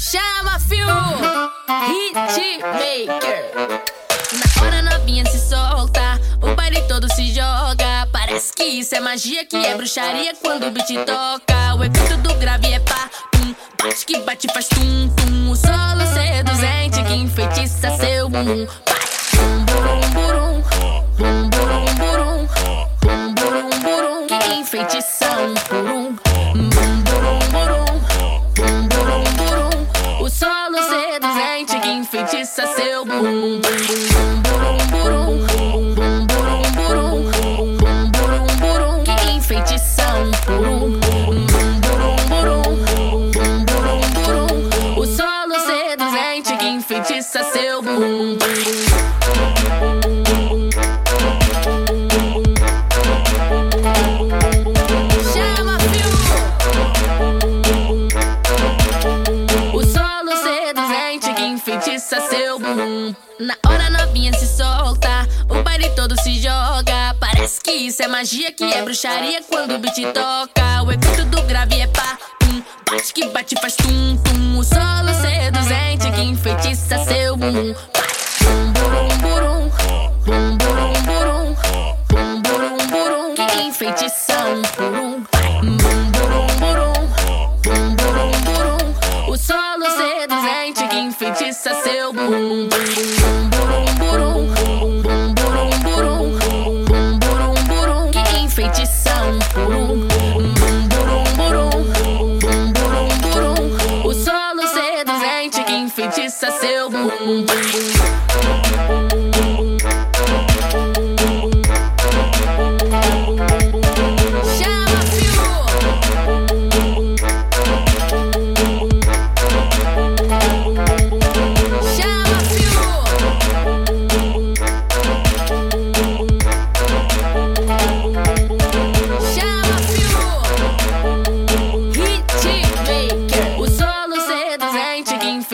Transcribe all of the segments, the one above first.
Chama fio, hitmaker. Na hora novinha se solta, o baile todo se joga. Parece que isso é magia, que é bruxaria quando o beat toca. O efeito do grave é pá, pum, bate que bate faz tum tum. O solo seduzente que enfeitiça seu bumbum. Que enfeitiça seu bumbum. Burum burum, burum burum, burum burum, que enfeitiça um por um. Bum burum burum, bum burum burum. O solo seduzente que enfeitiça seu bumbum. Bumbum. Na hora novinha se solta, o baile todo se joga. Parece que isso é magia, que é bruxaria quando o beat toca. O efeito do grave é pá, pum, bate que bate faz tum tum. O solo seduzente que enfeitiça seu bumbum. Bum burum burum, bum burum burum, bum burum burum, que enfeitiça um por um. Bum enfeitiça seu bumbum. Bum burum burum, bum burum burum, bum burum burum, que enfeitiça um por um. Bum burum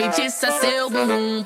que é seu bumbum.